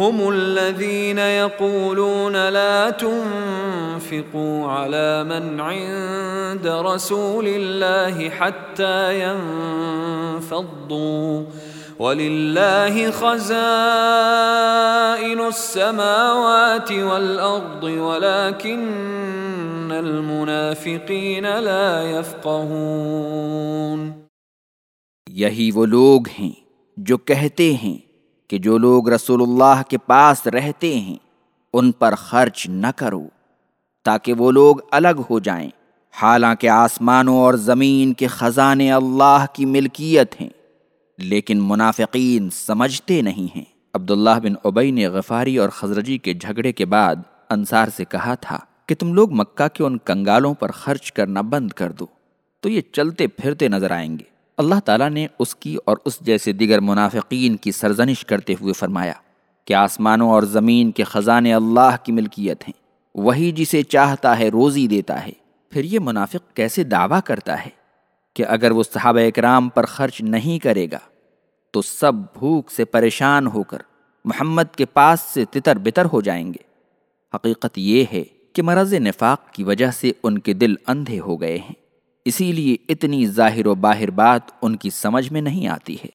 هم الذين يقولون لا تنفقوا على من عند رسول الله حتى ينفضوا. ولله خزائن السماوات والأرض، ولكن المنافقين لا يفقهون. یہی وہ لوگ ہیں جو کہتے ہیں کہ جو لوگ رسول اللہ کے پاس رہتے ہیں، ان پر خرچ نہ کرو، تاکہ وہ لوگ الگ ہو جائیں۔ حالانکہ آسمانوں اور زمین کے خزانے اللہ کی ملکیت ہیں، لیکن منافقین سمجھتے نہیں ہیں۔ عبداللہ بن عبی نے غفاری اور خزرجی کے جھگڑے کے بعد انصار سے کہا تھا کہ تم لوگ مکہ کے ان کنگالوں پر خرچ کرنا بند کر دو، تو یہ چلتے پھرتے نظر آئیں گے۔ اللہ تعالیٰ نے اس کی اور اس جیسے دیگر منافقین کی سرزنش کرتے ہوئے فرمایا کہ آسمانوں اور زمین کے خزانے اللہ کی ملکیت ہیں، وہی جسے چاہتا ہے روزی دیتا ہے۔ پھر یہ منافق کیسے دعویٰ کرتا ہے کہ اگر وہ صحابہ اکرام پر خرچ نہیں کرے گا، تو سب بھوک سے پریشان ہو کر محمد کے پاس سے تتر بتر ہو جائیں گے۔ حقیقت یہ ہے کہ مرض نفاق کی وجہ سے ان کے دل اندھے ہو گئے ہیں۔ اسی لیے اتنی ظاہر و باہر بات ان کی سمجھ میں نہیں آتی ہے۔